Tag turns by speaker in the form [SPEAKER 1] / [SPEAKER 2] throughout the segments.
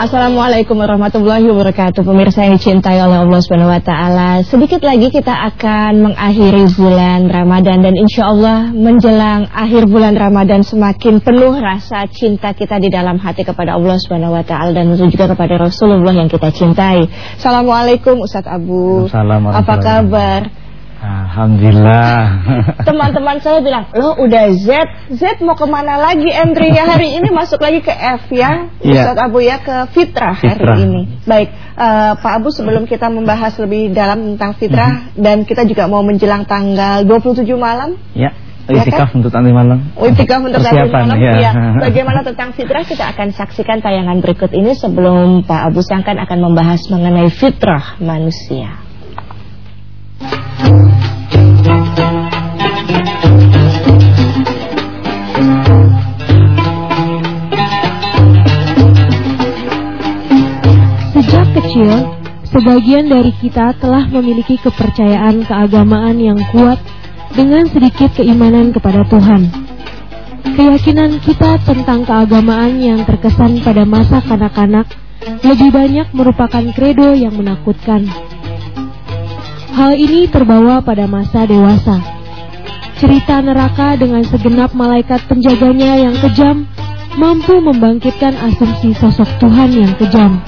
[SPEAKER 1] Assalamualaikum warahmatullahi wabarakatuh. Pemirsa yang dicintai oleh Allah SWT Sedikit lagi kita akan mengakhiri bulan Ramadan Dan insya Allah menjelang akhir bulan Ramadan Semakin penuh rasa cinta kita di dalam hati kepada Allah SWT Dan juga kepada Rasulullah yang kita cintai. Assalamualaikum Ustadz Abu. Apa kabar?
[SPEAKER 2] Alhamdulillah
[SPEAKER 1] Teman-teman saya bilang Lo udah Z Z mau ke mana lagi entry-nya hari ini Masuk lagi ke F ya yeah. Ustaz Abu ya ke Fitrah, fitrah. hari ini Baik uh, Pak Abu sebelum kita membahas lebih dalam tentang Fitrah mm -hmm. Dan kita juga mau menjelang tanggal 27 malam
[SPEAKER 2] Ya Ya kan? untuk nanti malam.
[SPEAKER 1] Oh, itikaf untuk nanti malam. Ya. ya. Bagaimana tentang fitrah kita akan saksikan tayangan berikut ini sebelum Pak Abu Sangkan akan membahas mengenai fitrah manusia.
[SPEAKER 3] Sejak kecil, sebagian dari kita telah memiliki kepercayaan keagamaan yang kuat dengan sedikit keimanan kepada Tuhan. Keyakinan kita tentang keagamaan yang terkesan pada masa kanak-kanak lebih banyak merupakan kredo yang menakutkan Hal ini terbawa pada masa dewasa. Cerita neraka dengan segenap malaikat penjaganya yang kejam mampu membangkitkan asumsi sosok Tuhan yang kejam.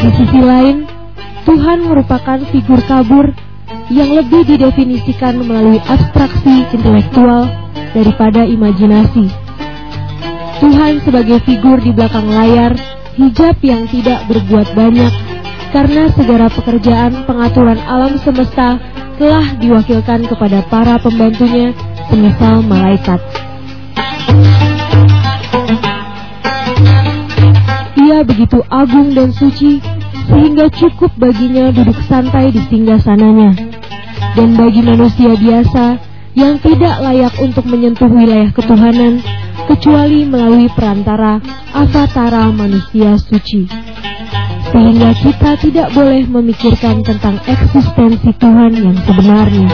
[SPEAKER 3] Di sisi lain, Tuhan merupakan figur kabur yang lebih didefinisikan melalui abstraksi intelektual daripada imajinasi. Tuhan sebagai figur di belakang layar, hijab yang tidak berbuat banyak, karena segala pekerjaan pengaturan alam semesta telah diwakilkan kepada para pembantunya, semisal malaikat. Ia begitu agung dan suci, sehingga cukup baginya duduk santai di singgah sananya. Dan bagi manusia biasa yang tidak layak untuk menyentuh wilayah ketuhanan, kecuali melalui perantara avatara manusia suci. Sehingga kita tidak boleh memikirkan tentang eksistensi Tuhan yang sebenarnya.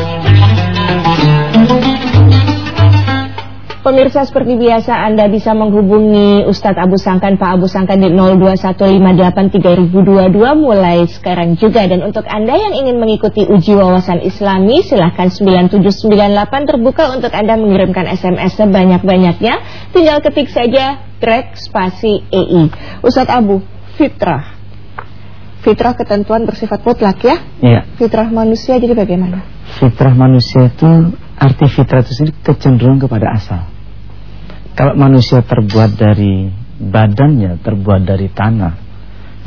[SPEAKER 1] Pemirsa seperti biasa Anda bisa menghubungi Ustadz Abu Sangkan Pak Abu Sangkan di 02158322 mulai sekarang juga. Dan untuk Anda yang ingin mengikuti uji wawasan Islami silahkan 9798 terbuka untuk Anda mengirimkan SMS sebanyak-banyaknya. Tinggal ketik saja track spasi EI Ustadz Abu fitrah. Fitrah ketentuan bersifat mutlak ya?
[SPEAKER 2] Iya.
[SPEAKER 1] Fitrah manusia jadi bagaimana?
[SPEAKER 2] Fitrah manusia itu arti fitrah itu sendiri kecenderungan kepada asal. Kalau manusia terbuat dari badannya, terbuat dari tanah.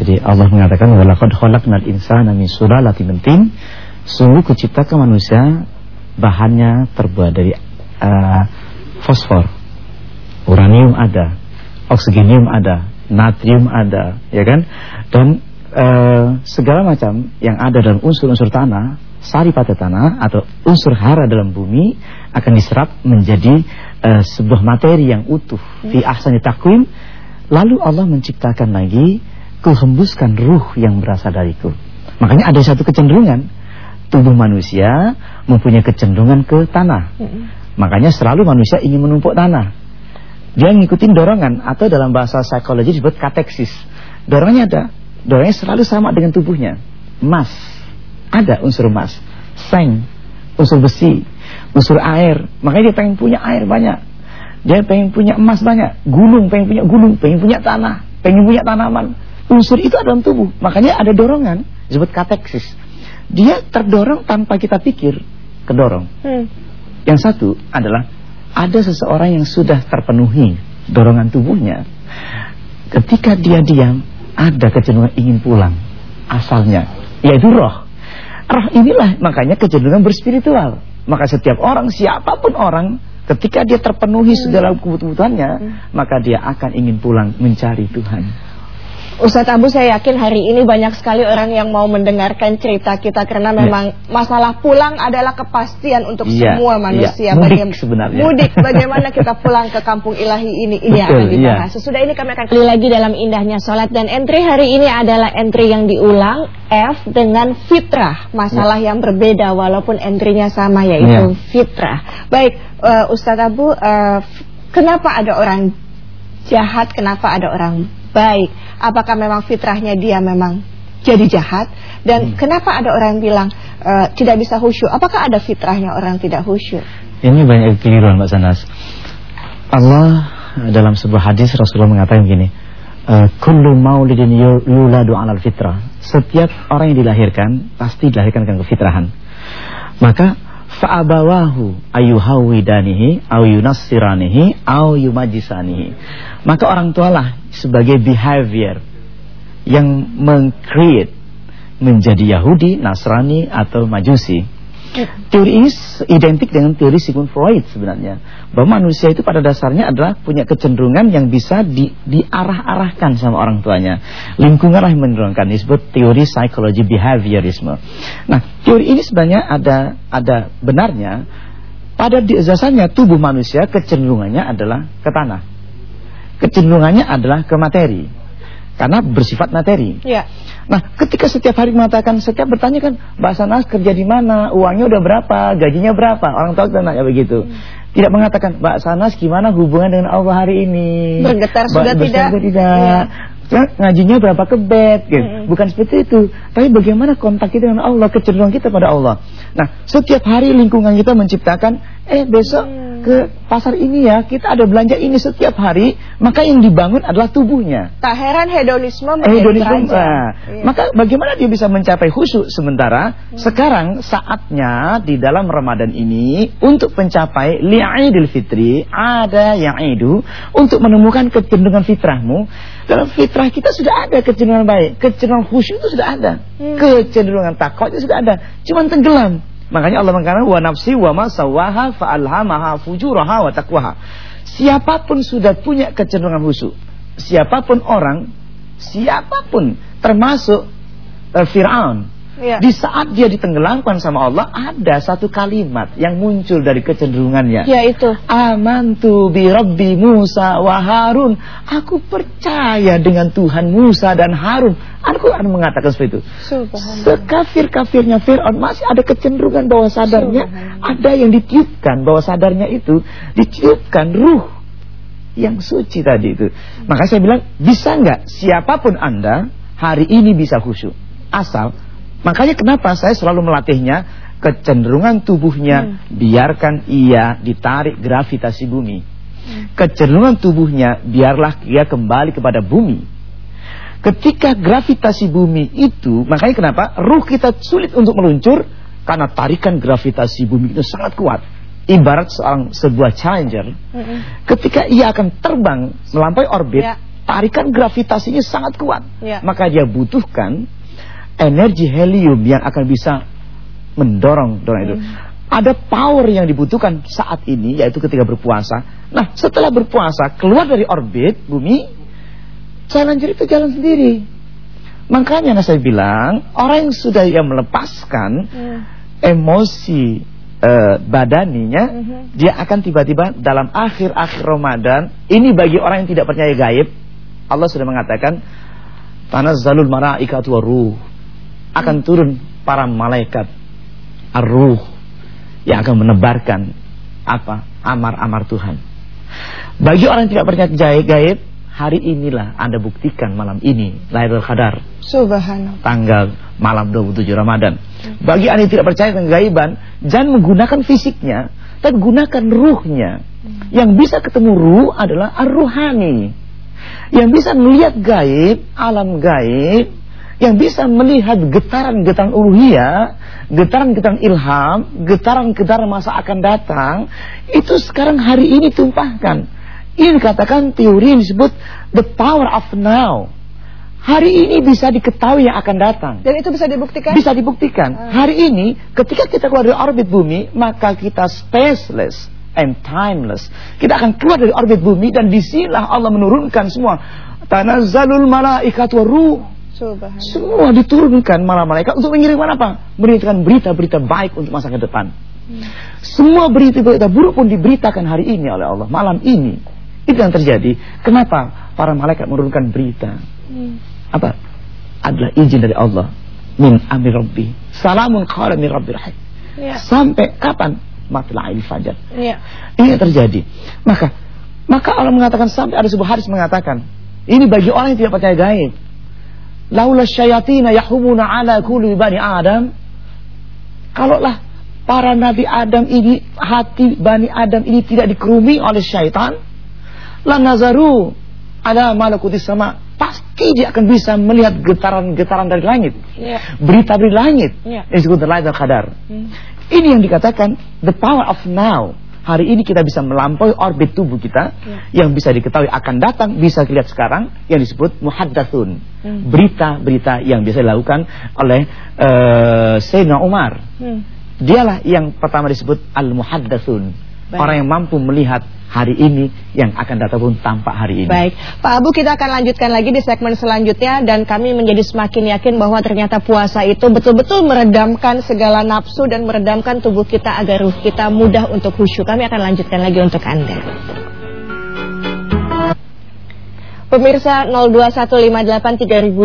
[SPEAKER 2] Jadi Allah mengatakan walaqad khalaqnal insana min sulalatin min Sungguh kuciptakan manusia bahannya terbuat dari uh, fosfor. Uranium ada, oksigenium ada, natrium ada, ya kan? Dan uh, segala macam yang ada dalam unsur-unsur tanah sari pada tanah atau unsur hara dalam bumi akan diserap menjadi uh, sebuah materi yang utuh. Di ahsani takwim lalu Allah menciptakan lagi kuhembuskan ruh yang berasal dariku. Makanya ada satu kecenderungan. Tubuh manusia mempunyai kecenderungan ke tanah. Makanya selalu manusia ingin menumpuk tanah. Dia ngikutin dorongan atau dalam bahasa psikologi disebut kateksis. Dorongannya ada. Dorongannya selalu sama dengan tubuhnya. Emas ada unsur emas, seng, unsur besi, unsur air. Makanya dia pengen punya air banyak. Dia pengen punya emas banyak, gunung pengen punya gunung, pengen punya tanah, pengen punya tanaman. Unsur itu ada dalam tubuh. Makanya ada dorongan, disebut kateksis. Dia terdorong tanpa kita pikir, kedorong. Hmm. Yang satu adalah ada seseorang yang sudah terpenuhi dorongan tubuhnya. Ketika dia diam, ada kecenderungan ingin pulang. Asalnya, yaitu roh. Roh inilah makanya kecenderungan berspiritual. Maka setiap orang, siapa pun orang, ketika dia terpenuhi segala kebutuhannya, maka dia akan ingin pulang mencari Tuhan.
[SPEAKER 1] Ustadz Abu saya yakin hari ini banyak sekali orang yang mau mendengarkan cerita kita karena
[SPEAKER 2] Ya.
[SPEAKER 1] memang masalah pulang adalah kepastian untuk
[SPEAKER 2] Ya,
[SPEAKER 1] semua manusia.
[SPEAKER 2] ya. Mudik
[SPEAKER 1] Bagaim-
[SPEAKER 2] sebenarnya.
[SPEAKER 1] Mudik bagaimana kita pulang ke kampung ilahi ini ini yang akan
[SPEAKER 2] Betul,
[SPEAKER 1] dibahas.
[SPEAKER 2] ya.
[SPEAKER 1] Sesudah ini kami akan kembali lagi dalam indahnya sholat dan entry hari ini adalah entry yang diulang F dengan fitrah masalah yang berbeda walaupun entrynya sama yaitu
[SPEAKER 2] Ya.
[SPEAKER 1] fitrah. Baik eh, Ustadz Abu, eh, kenapa ada orang jahat, kenapa ada orang baik? Apakah memang fitrahnya dia memang jadi jahat? Dan
[SPEAKER 2] Hmm.
[SPEAKER 1] kenapa ada orang bilang eh, tidak bisa khusyuk? Apakah ada fitrahnya orang tidak khusyuk?
[SPEAKER 2] Ini banyak keliruan Mbak Sanas. Allah dalam sebuah hadis Rasulullah mengatakan begini, eh, kullu maulidin yu- yuladu 'alal fitrah. Setiap orang yang dilahirkan pasti dilahirkan dengan kefitrahan. Maka fa'abawahu ayuhawidanihi au yunassiranihi au yumajisanihi. Maka orang tualah sebagai behavior yang meng-create menjadi Yahudi, Nasrani atau Majusi. Teori ini identik dengan teori Sigmund Freud sebenarnya. Bahwa manusia itu pada dasarnya adalah punya kecenderungan yang bisa di, diarah-arahkan sama orang tuanya. Lingkunganlah yang mendorongkan disebut teori psikologi behaviorisme. Nah teori ini sebenarnya ada ada benarnya. Pada dasarnya tubuh manusia kecenderungannya adalah ke tanah. Kecenderungannya adalah ke materi Karena bersifat materi
[SPEAKER 1] Ya.
[SPEAKER 2] Nah, ketika setiap hari mengatakan, setiap bertanya kan, Mbak Sanas kerja di mana, uangnya udah berapa, gajinya berapa, orang tua kita nanya begitu. Tidak mengatakan, Mbak Sanas gimana hubungan dengan Allah hari ini.
[SPEAKER 1] Bergetar sudah tidak?
[SPEAKER 2] tidak. Ya, ngajinya berapa ke bed, gitu. Bukan seperti itu. Tapi bagaimana kontak kita dengan Allah, kecenderungan kita pada Allah. Nah, setiap hari lingkungan kita menciptakan, eh besok ke pasar ini ya, kita ada belanja ini setiap hari, maka yang dibangun adalah tubuhnya.
[SPEAKER 1] Tak heran hedonisme
[SPEAKER 2] Eh,
[SPEAKER 1] menjadi
[SPEAKER 2] hedonisme, nah,
[SPEAKER 1] Iya.
[SPEAKER 2] Maka bagaimana dia bisa mencapai khusyuk sementara sekarang saatnya di dalam Ramadan ini untuk mencapai li'idil fitri ada yang idu untuk menemukan kecenderungan fitrahmu. Dalam fitrah kita sudah ada kecenderungan baik, kecenderungan khusyuk itu sudah ada,
[SPEAKER 1] Hmm.
[SPEAKER 2] kecenderungan takwa itu sudah ada, cuman tenggelam. Makanya Allah mengatakan wa nafsi wa ma sawaha fa alhamaha fujuraha wa taqwaha. Siapa pun sudah punya kecenderungan khusyuk, siapa pun orang siapa pun termasuk eh, Firaun
[SPEAKER 1] Iya.
[SPEAKER 2] di saat dia ditenggelamkan sama Allah ada satu kalimat yang muncul dari kecenderungannya.
[SPEAKER 1] Yaitu
[SPEAKER 2] Amantu bi Rabbi Musa wa Harun. Aku percaya dengan Tuhan Musa dan Harun. Al-Quran mengatakan seperti itu. Sekafir-kafirnya Fir'aun masih ada kecenderungan bahwa sadarnya Ada yang ditiupkan bahwa sadarnya itu Ditiupkan ruh yang suci tadi itu. Maka saya bilang bisa nggak siapa pun anda hari ini bisa khusyuk? Asal Makanya kenapa saya selalu melatihnya Kecenderungan tubuhnya Biarkan ia ditarik gravitasi bumi. Kecenderungan tubuhnya Biarlah ia kembali kepada bumi. Ketika gravitasi bumi itu Makanya kenapa? Ruh kita sulit untuk meluncur Karena tarikan gravitasi bumi itu sangat kuat. Ibarat seorang sebuah challenger. Ketika ia akan terbang Melampaui orbit
[SPEAKER 1] Ya.
[SPEAKER 2] Tarikan gravitasinya sangat kuat.
[SPEAKER 1] Ya.
[SPEAKER 2] Maka dia butuhkan Energi helium yang akan bisa Mendorong dorong itu. Ada power yang dibutuhkan saat ini Yaitu ketika berpuasa. Nah setelah berpuasa Keluar dari orbit bumi Challenger itu jalan sendiri. Makanya nah saya bilang Orang yang sudah yang melepaskan
[SPEAKER 1] Hmm.
[SPEAKER 2] Emosi eh, Badaninya
[SPEAKER 1] Mhm.
[SPEAKER 2] Dia akan tiba-tiba dalam akhir-akhir Ramadan Ini bagi orang yang tidak percaya gaib Allah sudah mengatakan Tanazzalul malaikatu waruh Akan turun para malaikat Ar-ruh Yang akan menebarkan Apa? Amar-amar Tuhan Bagi orang yang tidak percaya gaib, gaib Hari inilah Anda buktikan malam ini Lailatul Qadar
[SPEAKER 1] Subhanallah.
[SPEAKER 2] tanggal malam 27 Ramadan. Bagi anda yang tidak percaya dengan gaiban, jangan menggunakan fisiknya, tapi gunakan ruhnya. Yang bisa ketemu ruh adalah ar-ruhani. Yang bisa melihat gaib, alam gaib, yang bisa melihat getaran-getaran uluhiyah, getaran-getaran ilham, getaran-getaran masa akan datang, itu sekarang hari ini tumpahkan. Ini dikatakan teori yang disebut the power of now. Hari ini bisa diketahui yang akan datang.
[SPEAKER 1] Dan itu bisa dibuktikan?
[SPEAKER 2] Bisa dibuktikan. Hari ini ketika kita keluar dari orbit bumi, maka kita spaceless, and timeless. Kita akan keluar dari orbit bumi dan di sinilah Allah menurunkan semua. Tanazzalul malaikat ruh. Semua diturunkan malah malaikat untuk mengirimkan apa? Mengirimkan berita-berita baik untuk masa ke depan. Hmm. Semua berita-berita buruk pun diberitakan hari ini oleh Allah, malam ini. Itu yang terjadi. Kenapa para malaikat menurunkan berita? Hmm. Apa? Adalah izin dari Allah. Min amri rabbi. Salamun qala min rabbi rahim. Ya. Sampai kapan? Matla'il fajar. Ya. Ini yang terjadi. Maka maka Allah mengatakan sampai ada sebuah hadis mengatakan, ini bagi orang yang tidak percaya gaib. Laula syayatina yahumuna ala kulli bani Adam. Kalaulah para nabi Adam ini hati bani Adam ini tidak dikerumi oleh syaitan, la nazaru ada malakuti sama pasti dia akan bisa melihat getaran-getaran dari langit. Yeah. Berita dari langit. Yeah. Disebut light al-qadar. Hmm. Ini yang dikatakan the power of now. Hari ini kita bisa melampaui orbit tubuh kita yeah. yang bisa diketahui akan datang, bisa dilihat sekarang yang disebut muhaddatsun. Hmm. Berita-berita yang bisa dilakukan oleh uh, Sayyidina Umar. Hmm. Dialah yang pertama disebut al-muhaddatsun. Orang yang mampu melihat hari ini yang akan datang pun tampak hari ini.
[SPEAKER 1] Baik, Pak Abu kita akan lanjutkan lagi di segmen selanjutnya dan kami menjadi semakin yakin bahwa ternyata puasa itu betul-betul meredamkan segala nafsu dan meredamkan tubuh kita agar ruh kita mudah untuk khusyuk. Kami akan lanjutkan lagi untuk Anda. Pemirsa 02158322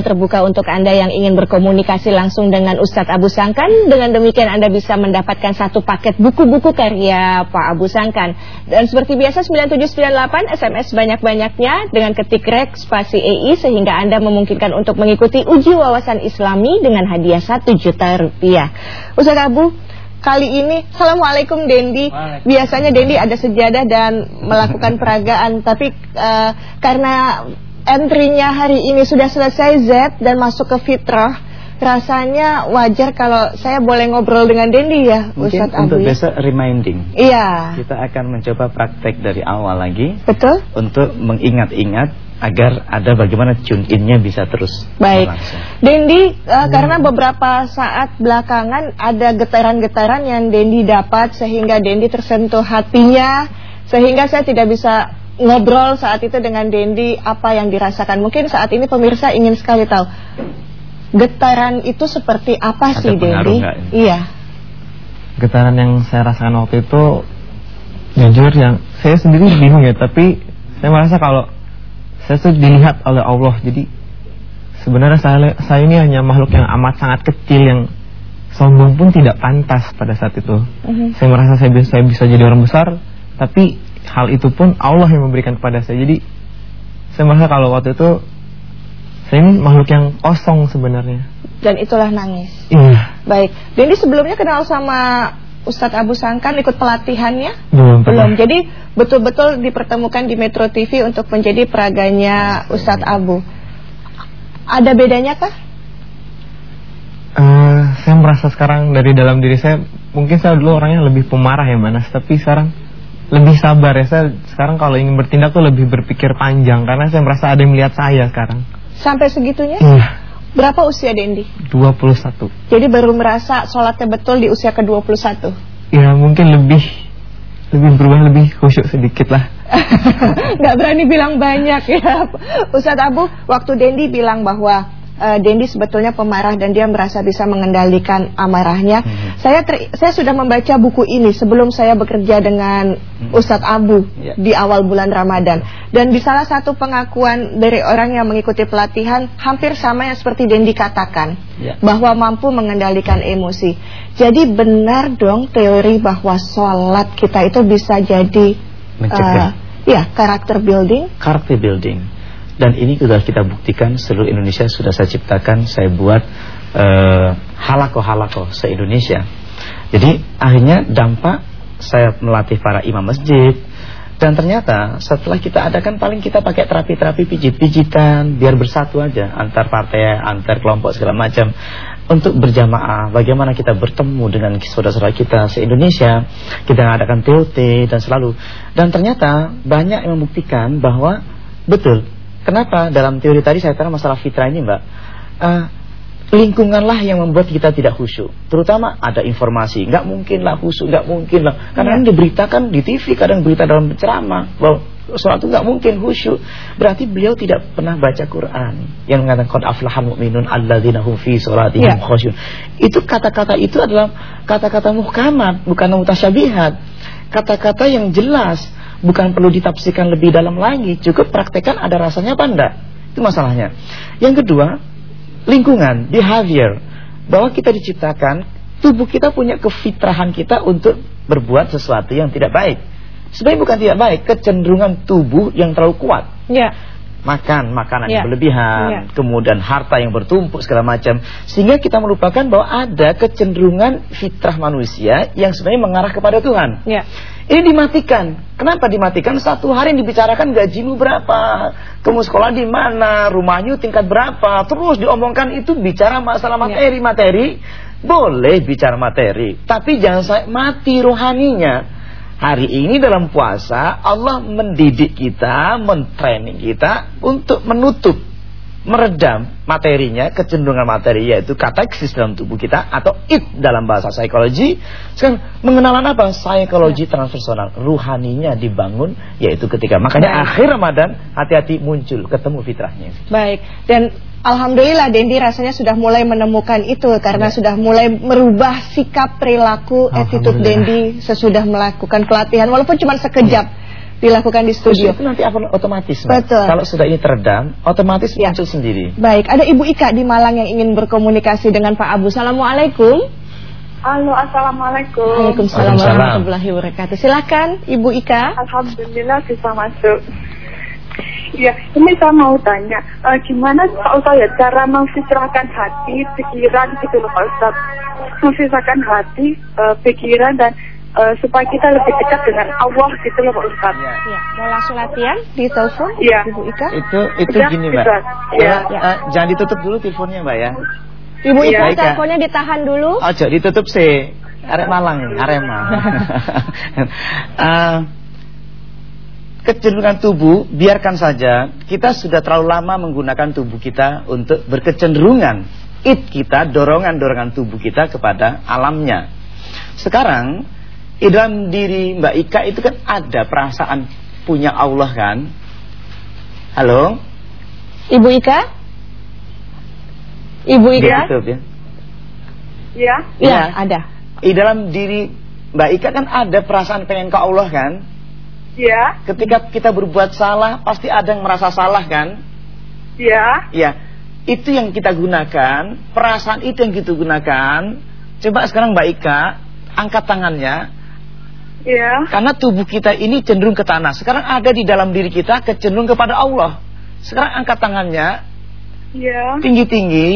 [SPEAKER 1] terbuka untuk Anda yang ingin berkomunikasi langsung dengan Ustadz Abu Sangkan. Dengan demikian Anda bisa mendapatkan satu paket buku-buku karya Pak Abu Sangkan. Dan seperti biasa 9798 SMS banyak-banyaknya dengan ketik rek spasi EI sehingga Anda memungkinkan untuk mengikuti uji wawasan Islami dengan hadiah 1 juta rupiah. Ustadz Abu, kali ini. Assalamualaikum Dendi. Biasanya Dendi ada sejadah dan melakukan peragaan tapi uh, karena entry-nya hari ini sudah selesai Z dan masuk ke fitrah rasanya wajar kalau saya boleh ngobrol dengan Dendi ya
[SPEAKER 2] Mungkin Ustadz untuk ya. besok reminding.
[SPEAKER 1] Iya.
[SPEAKER 2] Kita akan mencoba praktek dari awal lagi.
[SPEAKER 1] Betul.
[SPEAKER 2] Untuk mengingat-ingat agar ada bagaimana tune innya bisa terus
[SPEAKER 1] baik. Dendi uh, hmm. karena beberapa saat belakangan ada getaran-getaran yang Dendi dapat sehingga Dendi tersentuh hatinya sehingga saya tidak bisa ngobrol saat itu dengan Dendi apa yang dirasakan. Mungkin saat ini pemirsa ingin sekali tahu getaran itu seperti apa ada sih Dendi? iya.
[SPEAKER 4] Getaran yang saya rasakan waktu itu jujur yang saya sendiri bingung ya tapi saya merasa kalau saya tuh dilihat oleh Allah. Jadi sebenarnya saya saya ini hanya makhluk yang amat sangat kecil yang sombong pun tidak pantas pada saat itu. -huh. saya merasa saya bisa, saya bisa jadi orang besar tapi hal itu pun Allah yang memberikan kepada saya. Jadi saya merasa kalau waktu itu saya ini makhluk yang kosong sebenarnya.
[SPEAKER 1] Dan itulah nangis.
[SPEAKER 4] Iya.
[SPEAKER 1] Baik. Dendi sebelumnya kenal sama Ustadz Abu Sangkan ikut pelatihannya?
[SPEAKER 4] Belum.
[SPEAKER 1] Belum. Jadi betul-betul dipertemukan di Metro TV untuk menjadi peraganya Ustadz Abu. Ada bedanya kah?
[SPEAKER 4] Uh, saya merasa sekarang dari dalam diri saya mungkin saya dulu orangnya lebih pemarah ya Manas tapi sekarang lebih sabar ya saya sekarang kalau ingin bertindak tuh lebih berpikir panjang karena saya merasa ada yang melihat saya sekarang
[SPEAKER 1] sampai segitunya
[SPEAKER 4] iya
[SPEAKER 1] Berapa usia Dendi?
[SPEAKER 4] 21
[SPEAKER 1] Jadi baru merasa sholatnya betul di usia ke-21?
[SPEAKER 4] Ya mungkin lebih Lebih berubah lebih khusyuk sedikit lah
[SPEAKER 1] Gak berani bilang banyak ya Ustadz Abu Waktu Dendi bilang bahwa uh, Dendi sebetulnya pemarah dan dia merasa bisa mengendalikan amarahnya. Hmm. Saya ter, saya sudah membaca buku ini sebelum saya bekerja dengan hmm. Ustadz Abu yeah. di awal bulan Ramadan. Dan di salah satu pengakuan dari orang yang mengikuti pelatihan hampir sama yang seperti Dendi katakan yeah. bahwa mampu mengendalikan emosi. Jadi benar dong teori bahwa sholat kita itu bisa jadi
[SPEAKER 2] Uh,
[SPEAKER 1] ya karakter building.
[SPEAKER 2] Karakter building dan ini sudah kita buktikan seluruh Indonesia sudah saya ciptakan saya buat uh, halako-halako se-Indonesia. Jadi akhirnya dampak saya melatih para imam masjid. Dan ternyata setelah kita adakan paling kita pakai terapi-terapi pijit-pijitan biar bersatu aja antar partai, antar kelompok segala macam. Untuk berjamaah bagaimana kita bertemu dengan saudara-saudara kita se-Indonesia kita adakan TOT dan selalu. Dan ternyata banyak yang membuktikan bahwa betul Kenapa dalam teori tadi saya katakan masalah fitrah ini Mbak uh, lingkunganlah yang membuat kita tidak khusyuk. Terutama ada informasi, nggak mungkin lah khusyuk, nggak mungkin lah. Karena ya. diberitakan di TV, kadang berita dalam ceramah bahwa sholat itu nggak mungkin khusyuk. Berarti beliau tidak pernah baca Quran yang mengatakan qad aflahal mu'minun alladzina hum fi sholatihim ya. khusyuk. Itu kata-kata itu adalah kata-kata muhkamat, bukan mutasyabihat. Kata-kata yang jelas, bukan perlu ditafsirkan lebih dalam lagi, cukup praktekkan ada rasanya apa enggak. Itu masalahnya. Yang kedua, lingkungan, behavior. Bahwa kita diciptakan, tubuh kita punya kefitrahan kita untuk berbuat sesuatu yang tidak baik. Sebenarnya bukan tidak baik, kecenderungan tubuh yang terlalu kuat.
[SPEAKER 1] Ya.
[SPEAKER 2] Makan makanan ya. yang berlebihan, ya. kemudian harta yang bertumpuk segala macam, sehingga kita melupakan bahwa ada kecenderungan fitrah manusia yang sebenarnya mengarah kepada Tuhan.
[SPEAKER 1] Ya.
[SPEAKER 2] Ini dimatikan. Kenapa dimatikan? Satu hari yang dibicarakan gajimu berapa, kamu sekolah di mana, rumahnya tingkat berapa, terus diomongkan itu bicara masalah ya. materi-materi. Boleh bicara materi, tapi jangan sampai mati rohaninya. Hari ini dalam puasa Allah mendidik kita, mentraining kita untuk menutup meredam materinya, kecenderungan materi yaitu kateksis dalam tubuh kita atau it dalam bahasa psikologi. Sekarang mengenalan apa? Psikologi ya. transpersonal, ruhaninya dibangun yaitu ketika makanya Baik. akhir Ramadan hati-hati muncul ketemu fitrahnya.
[SPEAKER 1] Baik. Dan Alhamdulillah Dendi rasanya sudah mulai menemukan itu karena ya. sudah mulai merubah sikap perilaku attitude Dendi sesudah melakukan pelatihan walaupun cuma sekejap. Ya dilakukan di studio.
[SPEAKER 2] Itu nanti akan otomatis.
[SPEAKER 1] Mbak. Betul.
[SPEAKER 2] Kalau sudah ini teredam, otomatis ya. muncul sendiri.
[SPEAKER 1] Baik, ada Ibu Ika di Malang yang ingin berkomunikasi dengan Pak Abu. Assalamualaikum.
[SPEAKER 5] Halo, assalamualaikum.
[SPEAKER 1] Waalaikumsalam warahmatullahi wabarakatuh. Silakan, Ibu Ika.
[SPEAKER 5] Alhamdulillah bisa masuk. Ya, ini saya mau tanya, uh, gimana Pak Ustaz ya cara memfitrahkan hati, pikiran gitu loh Pak Ustaz. Memfitrahkan hati, uh, pikiran dan uh, supaya kita lebih dekat dengan Allah gitu loh Pak Ustaz.
[SPEAKER 1] Ya. ya. Mau langsung latihan di telepon
[SPEAKER 5] ya.
[SPEAKER 1] Ibu Ika?
[SPEAKER 2] Itu itu Udah, gini Mbak. Ya. ya. Uh, jangan ditutup dulu teleponnya Mbak ya.
[SPEAKER 1] Ibu Ika ya. teleponnya ditahan dulu.
[SPEAKER 2] Oh, jadi ditutup sih. Arek Malang, Arema. uh, kecenderungan tubuh biarkan saja. Kita sudah terlalu lama menggunakan tubuh kita untuk berkecenderungan it kita, dorongan-dorongan tubuh kita kepada alamnya. Sekarang di dalam diri Mbak Ika itu kan ada perasaan punya Allah kan? Halo?
[SPEAKER 1] Ibu Ika? Ibu Ika?
[SPEAKER 2] YouTube, ya?
[SPEAKER 5] Iya.
[SPEAKER 1] Iya, ada.
[SPEAKER 2] Di dalam diri Mbak Ika kan ada perasaan pengen ke Allah kan?
[SPEAKER 5] Iya.
[SPEAKER 2] Ketika kita berbuat salah, pasti ada yang merasa salah kan?
[SPEAKER 5] Iya.
[SPEAKER 2] Iya. Itu yang kita gunakan, perasaan itu yang kita gunakan. Coba sekarang Mbak Ika angkat tangannya,
[SPEAKER 5] Iya.
[SPEAKER 2] Karena tubuh kita ini cenderung ke tanah. Sekarang ada di dalam diri kita kecenderung kepada Allah. Sekarang angkat tangannya.
[SPEAKER 5] Iya.
[SPEAKER 2] Tinggi-tinggi.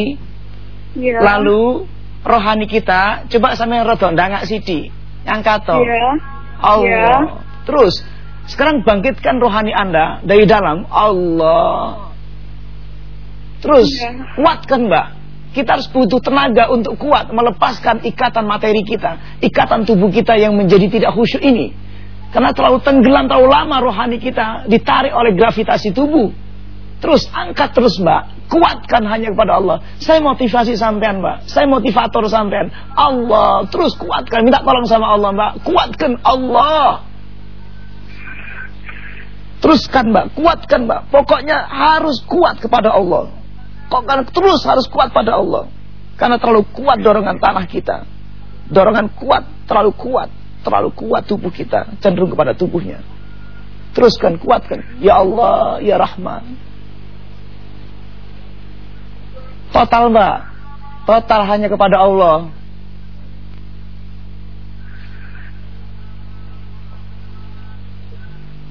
[SPEAKER 5] Iya.
[SPEAKER 2] Lalu rohani kita coba sampai rodok ndangak sidi. Angkat toh. Allah. Terus sekarang bangkitkan rohani Anda dari dalam Allah. Terus kuatkan, Mbak. Kita harus butuh tenaga untuk kuat melepaskan ikatan materi kita, ikatan tubuh kita yang menjadi tidak khusyuk ini. Karena terlalu tenggelam, terlalu lama rohani kita ditarik oleh gravitasi tubuh. Terus angkat terus mbak, kuatkan hanya kepada Allah. Saya motivasi sampean mbak, saya motivator sampean. Allah, terus kuatkan, minta tolong sama Allah mbak, kuatkan Allah. Teruskan mbak, kuatkan mbak. Pokoknya harus kuat kepada Allah. Kok kan terus harus kuat pada Allah. Karena terlalu kuat dorongan tanah kita. Dorongan kuat, terlalu kuat. Terlalu kuat tubuh kita. Cenderung kepada tubuhnya. Teruskan, kuatkan. Ya Allah, Ya Rahman. Total mbak. Total hanya kepada Allah.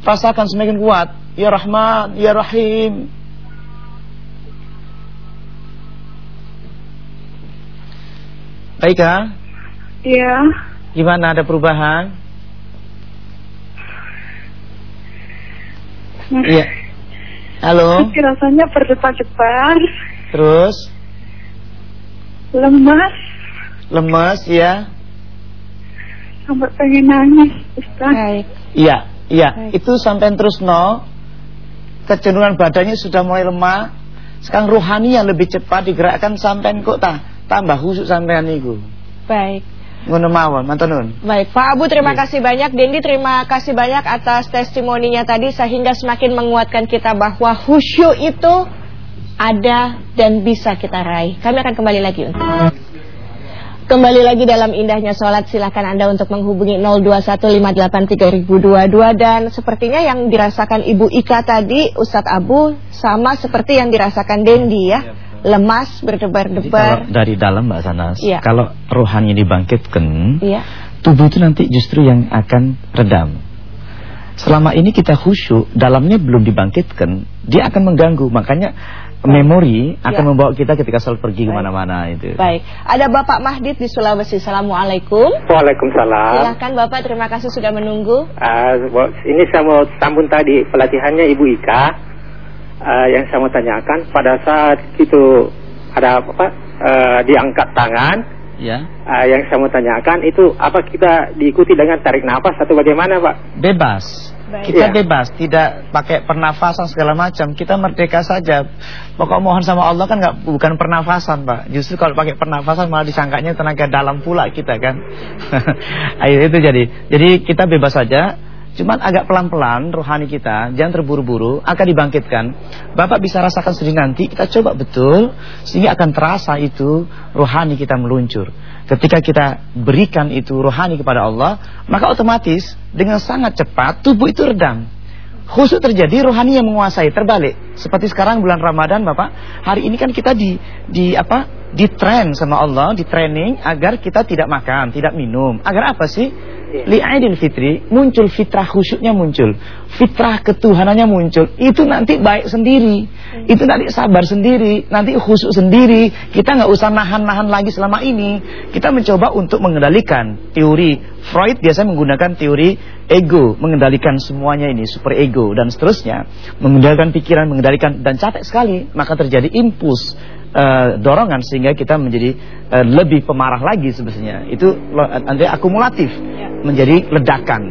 [SPEAKER 2] Rasakan semakin kuat. Ya Rahman, Ya Rahim. Baik
[SPEAKER 5] Iya.
[SPEAKER 2] Gimana ada perubahan? Iya. Halo.
[SPEAKER 5] Masih rasanya berdebar-debar.
[SPEAKER 2] Terus?
[SPEAKER 5] Lemas.
[SPEAKER 2] Lemas ya.
[SPEAKER 5] Sampai pengen nangis, Ustaz.
[SPEAKER 1] Baik.
[SPEAKER 2] Iya, iya. Itu sampai terus no. Kecenderungan badannya sudah mulai lemah Sekarang rohani yang lebih cepat digerakkan sampean kok ta, tambah khusyuk sampean niku.
[SPEAKER 1] Baik.
[SPEAKER 2] Ngono mawon, mantan nun.
[SPEAKER 1] Baik, Pak Abu terima
[SPEAKER 2] Iya.
[SPEAKER 1] kasih banyak. Dendi terima kasih banyak atas testimoninya tadi sehingga semakin menguatkan kita bahwa khusyuk itu ada dan bisa kita raih. Kami akan kembali lagi untuk Kembali lagi dalam indahnya sholat Silahkan Anda untuk menghubungi 02158322 Dan sepertinya yang dirasakan Ibu Ika tadi Ustadz Abu sama seperti yang dirasakan Dendi ya Lemas, berdebar-debar
[SPEAKER 2] dari dalam Mbak Sanas,
[SPEAKER 1] Iya.
[SPEAKER 2] kalau rohani dibangkitkan,
[SPEAKER 1] Iya,
[SPEAKER 2] tubuh itu nanti justru yang akan redam. Selama ini kita khusyuk, dalamnya belum dibangkitkan, dia akan mengganggu. Makanya memori akan
[SPEAKER 1] Ya.
[SPEAKER 2] membawa kita ketika selalu pergi
[SPEAKER 1] ke
[SPEAKER 2] mana-mana itu.
[SPEAKER 1] baik Ada Bapak Mahdid di Sulawesi Assalamualaikum
[SPEAKER 6] Waalaikumsalam.
[SPEAKER 1] Silahkan Bapak, terima kasih sudah menunggu
[SPEAKER 6] bo- ini saya mau sambung tadi pelatihannya Ibu Ika. Ah, yang saya mau tanyakan pada saat itu ada apa ah, diangkat tangan.
[SPEAKER 2] Ya,
[SPEAKER 6] ah, yang saya mau tanyakan itu apa kita diikuti dengan tarik nafas atau bagaimana Pak?
[SPEAKER 2] bebas.
[SPEAKER 1] Baik.
[SPEAKER 2] Kita
[SPEAKER 6] Iya.
[SPEAKER 2] bebas, tidak pakai pernafasan segala macam. Kita merdeka saja. Pokok mohon sama Allah kan nggak bukan pernafasan, Pak. Justru kalau pakai pernafasan malah disangkanya tenaga dalam pula kita kan. Ayo itu jadi. Jadi kita bebas saja. Cuman agak pelan-pelan rohani kita, jangan terburu-buru, akan dibangkitkan. Bapak bisa rasakan sendiri nanti, kita coba betul sehingga akan terasa itu rohani kita meluncur. Ketika kita berikan itu rohani kepada Allah, maka otomatis dengan sangat cepat tubuh itu redam. Khusyuk terjadi, rohani yang menguasai, terbalik. Seperti sekarang bulan Ramadan, Bapak, hari ini kan kita di di apa? Di train sama Allah, di training agar kita tidak makan, tidak minum. Agar apa sih? Li'aidil fitri muncul fitrah khusyuknya muncul, fitrah ketuhanannya muncul. Itu nanti baik sendiri. Itu nanti sabar sendiri, nanti khusyuk sendiri. Kita nggak usah nahan-nahan lagi selama ini. Kita mencoba untuk mengendalikan teori. Freud biasanya menggunakan teori ego, mengendalikan semuanya ini super ego. Dan seterusnya, mengendalikan pikiran, mengendalikan dan capek sekali, maka terjadi impuls eh, dorongan sehingga kita menjadi eh, lebih pemarah lagi sebetulnya. Itu nanti akumulatif menjadi ledakan.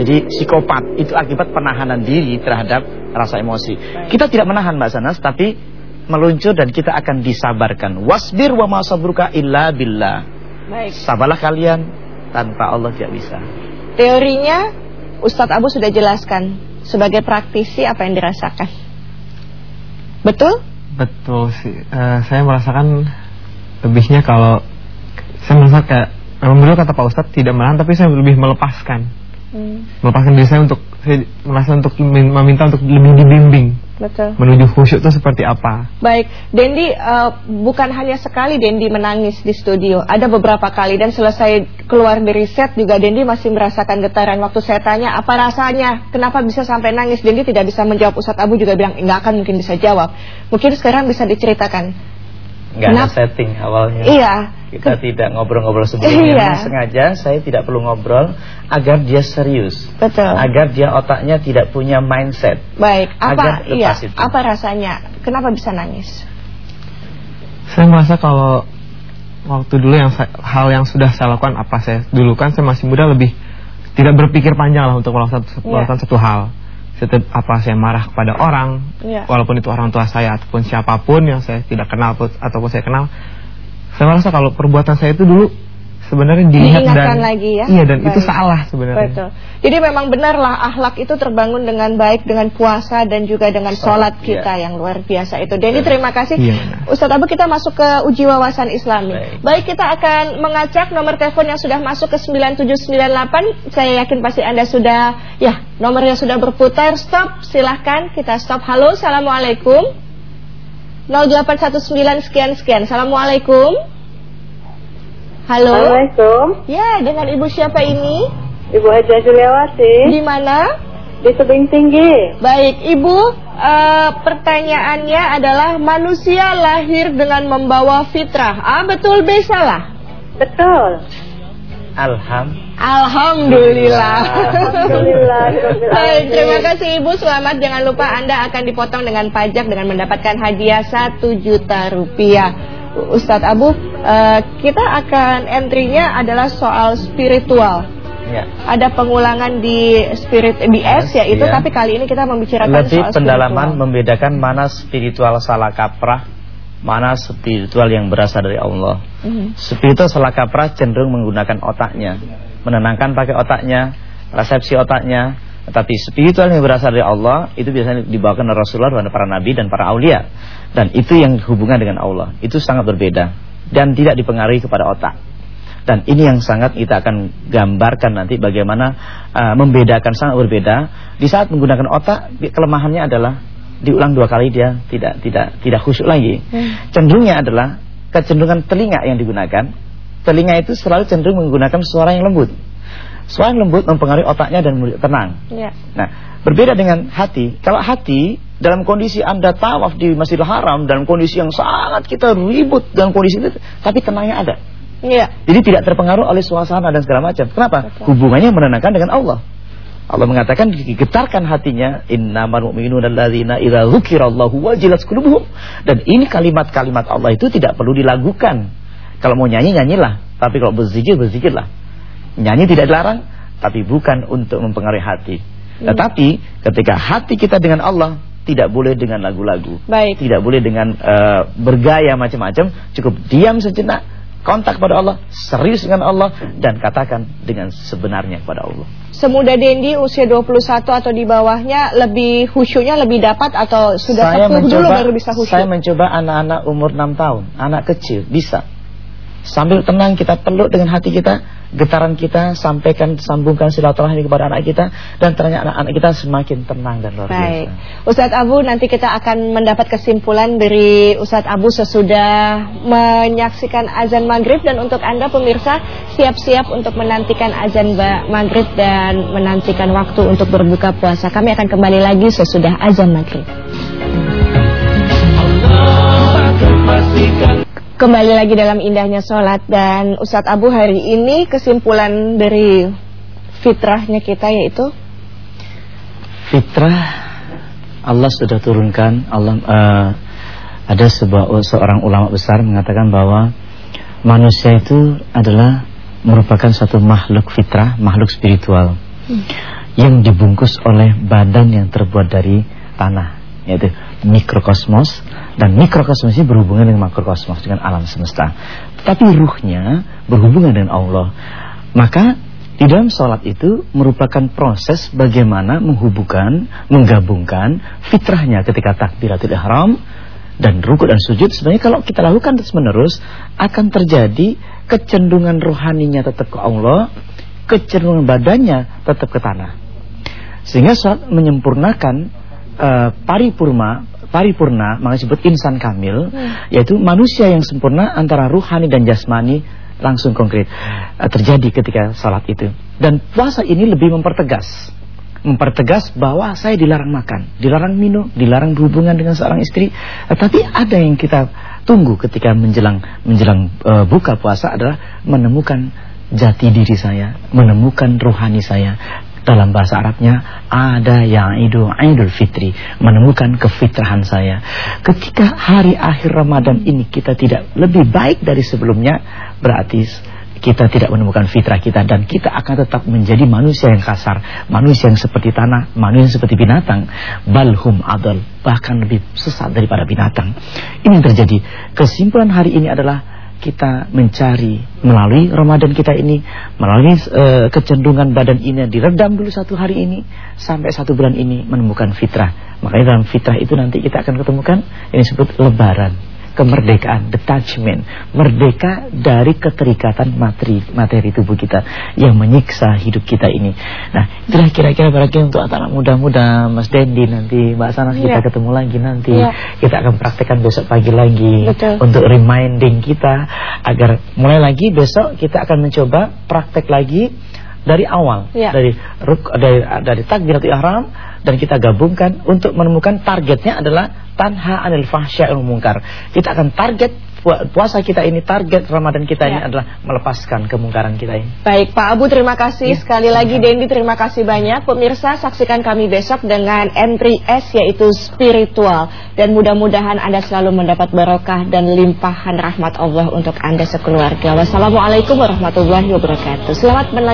[SPEAKER 2] Jadi psikopat itu akibat penahanan diri terhadap rasa emosi. Kita tidak menahan Mbak Sanas tapi meluncur dan kita akan disabarkan. Wasbir wa ma sabruka illa billah.
[SPEAKER 1] Baik
[SPEAKER 2] Sabarlah kalian tanpa Allah tidak bisa.
[SPEAKER 1] Teorinya Ustadz Abu sudah jelaskan Sebagai praktisi apa yang dirasakan Betul?
[SPEAKER 4] Betul sih. Eh, saya merasakan lebihnya kalau saya merasa kayak memang betul kata Pak Ustadz tidak menahan tapi saya lebih melepaskan.
[SPEAKER 1] Hmm,
[SPEAKER 4] Melepaskan diri saya untuk saya merasa untuk min- meminta untuk lebih dibimbing
[SPEAKER 1] betul
[SPEAKER 4] menuju khusyuk itu seperti apa.
[SPEAKER 1] Baik, Dendi eh, bukan hanya sekali Dendi menangis di studio, ada beberapa kali dan selesai keluar dari set juga Dendi masih merasakan getaran. Waktu saya tanya apa rasanya, kenapa bisa sampai nangis, Dendi tidak bisa menjawab. Ustadz Abu juga bilang nggak akan mungkin bisa jawab. Mungkin sekarang bisa diceritakan.
[SPEAKER 2] Nggak ada setting awalnya.
[SPEAKER 1] Iya.
[SPEAKER 2] Kita
[SPEAKER 1] Ke-
[SPEAKER 2] tidak ngobrol-ngobrol sebelumnya.
[SPEAKER 1] Iya.
[SPEAKER 2] Sengaja saya tidak perlu ngobrol agar dia serius.
[SPEAKER 1] Betul.
[SPEAKER 2] Agar dia otaknya tidak punya mindset.
[SPEAKER 1] Baik, apa
[SPEAKER 2] Agar
[SPEAKER 1] iya,
[SPEAKER 2] itu.
[SPEAKER 1] apa rasanya? Kenapa bisa nangis?
[SPEAKER 4] Saya merasa kalau waktu dulu yang saya- hal yang sudah saya lakukan apa saya dulu kan saya masih muda lebih tidak berpikir panjang lah untuk melakukan satu,
[SPEAKER 1] Iya.
[SPEAKER 4] melakukan satu hal. Setiap apa saya marah kepada orang,
[SPEAKER 1] Iya.
[SPEAKER 4] walaupun itu orang tua saya ataupun siapa pun yang saya tidak kenal ataupun saya kenal, saya merasa kalau perbuatan saya itu dulu sebenarnya dilihat
[SPEAKER 1] Diingatkan
[SPEAKER 4] dan
[SPEAKER 1] lagi ya?
[SPEAKER 4] iya dan itu
[SPEAKER 1] Baik.
[SPEAKER 4] salah sebenarnya.
[SPEAKER 1] Betul. Jadi memang benarlah akhlak itu terbangun dengan baik dengan puasa dan juga dengan sholat
[SPEAKER 2] iya.
[SPEAKER 1] kita yang luar biasa itu. Denny terima kasih.
[SPEAKER 4] Iya, benar.
[SPEAKER 1] Ustadz Abu kita masuk ke uji wawasan Islami.
[SPEAKER 2] Baik.
[SPEAKER 1] Baik. kita akan mengacak nomor telepon yang sudah masuk ke 9798. Saya yakin pasti Anda sudah ya nomornya sudah berputar. Stop, silahkan kita stop. Halo, assalamualaikum. 0819 sekian sekian. Assalamualaikum. Halo.
[SPEAKER 5] Assalamualaikum,
[SPEAKER 1] Ya, dengan ibu siapa ini?
[SPEAKER 5] Ibu Haja Juliawati
[SPEAKER 1] Di mana?
[SPEAKER 5] di Tebing Tinggi.
[SPEAKER 1] Baik, Ibu, eh, pertanyaannya adalah manusia lahir dengan membawa fitrah. Ah, betul B salah?
[SPEAKER 5] Betul.
[SPEAKER 2] Alham.
[SPEAKER 1] Alhamdulillah.
[SPEAKER 5] Alhamdulillah.
[SPEAKER 1] Baik, terima kasih Ibu. Selamat. Jangan lupa Anda akan dipotong dengan pajak dengan mendapatkan hadiah 1 juta rupiah. Ustadz Abu, eh, kita akan entry-nya adalah soal spiritual.
[SPEAKER 2] Ya.
[SPEAKER 1] Ada pengulangan di spirit di S
[SPEAKER 2] Yes,
[SPEAKER 1] yaitu
[SPEAKER 2] iya.
[SPEAKER 1] tapi kali ini kita membicarakan
[SPEAKER 2] Lebih
[SPEAKER 1] soal
[SPEAKER 2] pendalaman
[SPEAKER 1] spiritual.
[SPEAKER 2] membedakan mana spiritual salah kaprah, mana spiritual yang berasal dari Allah.
[SPEAKER 1] Mhm.
[SPEAKER 2] Spiritual salah kaprah cenderung menggunakan otaknya, menenangkan pakai otaknya, resepsi otaknya. Tetapi spiritual yang berasal dari Allah itu biasanya dibawakan oleh Rasulullah dan para nabi dan para aulia. Dan itu yang hubungan dengan Allah. Itu sangat berbeda dan tidak dipengaruhi kepada otak. Dan ini yang sangat kita akan gambarkan nanti bagaimana uh, membedakan sangat berbeda. Di saat menggunakan otak kelemahannya adalah diulang dua kali dia tidak tidak tidak khusyuk lagi.
[SPEAKER 1] Hmm.
[SPEAKER 2] Cenderungnya adalah kecenderungan telinga yang digunakan. Telinga itu selalu cenderung menggunakan suara yang lembut. Suara yang lembut mempengaruhi otaknya dan mulut tenang.
[SPEAKER 1] Ya.
[SPEAKER 2] Nah, berbeda dengan hati. Kalau hati dalam kondisi Anda tawaf di Masjidil Haram dalam kondisi yang sangat kita ribut dalam kondisi itu, tapi tenangnya ada.
[SPEAKER 1] Iya.
[SPEAKER 2] Jadi tidak terpengaruh oleh suasana dan segala macam. Kenapa?
[SPEAKER 1] Betul.
[SPEAKER 2] Hubungannya menenangkan dengan Allah. Allah mengatakan getarkan hatinya innamal mu'minuna alladzina idza dzukirallahu wajilat qulubuhum. Dan ini kalimat-kalimat Allah itu tidak perlu dilagukan. Kalau mau nyanyi nyanyilah, tapi kalau berzikir berzikirlah. Nyanyi tidak dilarang, tapi bukan untuk mempengaruhi hati.
[SPEAKER 1] Hmm.
[SPEAKER 2] Tetapi ketika hati kita dengan Allah tidak boleh dengan lagu-lagu. Tidak boleh dengan eh, bergaya macam-macam, cukup diam sejenak, kontak pada Allah, serius dengan Allah dan katakan dengan sebenarnya kepada Allah.
[SPEAKER 1] Semuda Dendi usia 21 atau di bawahnya lebih khusyuknya lebih dapat atau sudah
[SPEAKER 2] saya
[SPEAKER 1] sepuh dulu
[SPEAKER 2] mencoba
[SPEAKER 1] baru bisa khusyuk?
[SPEAKER 2] saya mencoba anak-anak umur 6 tahun, anak kecil bisa. Sambil tenang kita peluk dengan hati kita, getaran kita sampaikan sambungkan silaturahmi kepada anak kita dan ternyata anak-anak kita semakin tenang dan luar
[SPEAKER 1] Baik.
[SPEAKER 2] biasa.
[SPEAKER 1] Ustadz Abu nanti kita akan mendapat kesimpulan dari Ustadz Abu sesudah menyaksikan azan maghrib dan untuk Anda pemirsa siap-siap untuk menantikan azan maghrib dan menantikan waktu untuk berbuka puasa. Kami akan kembali lagi sesudah azan maghrib. Kembali lagi dalam indahnya sholat dan Ustadz Abu hari ini kesimpulan dari fitrahnya kita yaitu?
[SPEAKER 2] Fitrah Allah sudah turunkan. Allah eh, ada sebuah seorang ulama besar mengatakan bahwa manusia itu adalah merupakan satu makhluk fitrah, makhluk spiritual yang dibungkus oleh badan yang terbuat dari tanah yaitu mikrokosmos dan mikrokosmos ini berhubungan dengan makrokosmos dengan alam semesta. Tapi ruhnya berhubungan dengan Allah. Maka di dalam sholat itu merupakan proses bagaimana menghubungkan, menggabungkan fitrahnya ketika takbiratul ihram dan ruku dan sujud. Sebenarnya kalau kita lakukan terus menerus akan terjadi kecenderungan rohaninya tetap ke Allah, kecenderungan badannya tetap ke tanah. Sehingga sholat menyempurnakan eh, paripurma paripurna maka disebut insan kamil yaitu manusia yang sempurna antara ruhani dan jasmani langsung konkret eh, terjadi ketika salat itu. Dan puasa ini lebih mempertegas. Mempertegas bahwa saya dilarang makan dilarang minum dilarang berhubungan dengan seorang istri. Tetapi ada yang kita tunggu ketika menjelang menjelang eh, buka puasa adalah menemukan jati diri saya menemukan rohani saya dalam bahasa Arabnya ada yang itu Idul Fitri menemukan kefitrahan saya. Ketika hari akhir Ramadan ini kita tidak lebih baik dari sebelumnya, berarti kita tidak menemukan fitrah kita dan kita akan tetap menjadi manusia yang kasar, manusia yang seperti tanah, manusia yang seperti binatang, balhum adal, bahkan lebih sesat daripada binatang. Ini yang terjadi. Kesimpulan hari ini adalah kita mencari melalui Ramadan kita ini, melalui uh, kecenderungan badan ini diredam dulu satu hari ini sampai satu bulan ini menemukan fitrah. Makanya dalam fitrah itu nanti kita akan ketemukan ini disebut lebaran, kemerdekaan, detachment, merdeka dari keterikatan materi materi tubuh kita yang menyiksa hidup kita ini. Nah, itulah kira-kira barangkali untuk anak muda-muda Mas Dendi nanti Mbak Sanas kita
[SPEAKER 1] Iya.
[SPEAKER 2] ketemu lagi nanti.
[SPEAKER 1] Iya.
[SPEAKER 2] Kita akan praktekkan besok pagi lagi
[SPEAKER 1] Betul.
[SPEAKER 2] untuk reminding kita agar mulai lagi besok kita akan mencoba praktek lagi dari awal
[SPEAKER 1] Ya.
[SPEAKER 2] dari ruk dari dari takbiratul ihram dan kita gabungkan untuk menemukan targetnya adalah tanha anil fahsya'il munkar. Kita akan target pu- puasa kita ini target Ramadan kita ini
[SPEAKER 1] Ya.
[SPEAKER 2] adalah melepaskan kemungkaran kita ini.
[SPEAKER 1] Baik Pak Abu terima kasih
[SPEAKER 2] Ya.
[SPEAKER 1] sekali lagi Dendi terima kasih banyak pemirsa saksikan kami besok dengan entry S yaitu spiritual dan mudah-mudahan Anda selalu mendapat barokah dan limpahan rahmat Allah untuk Anda sekeluarga. Wassalamualaikum warahmatullahi wabarakatuh. Selamat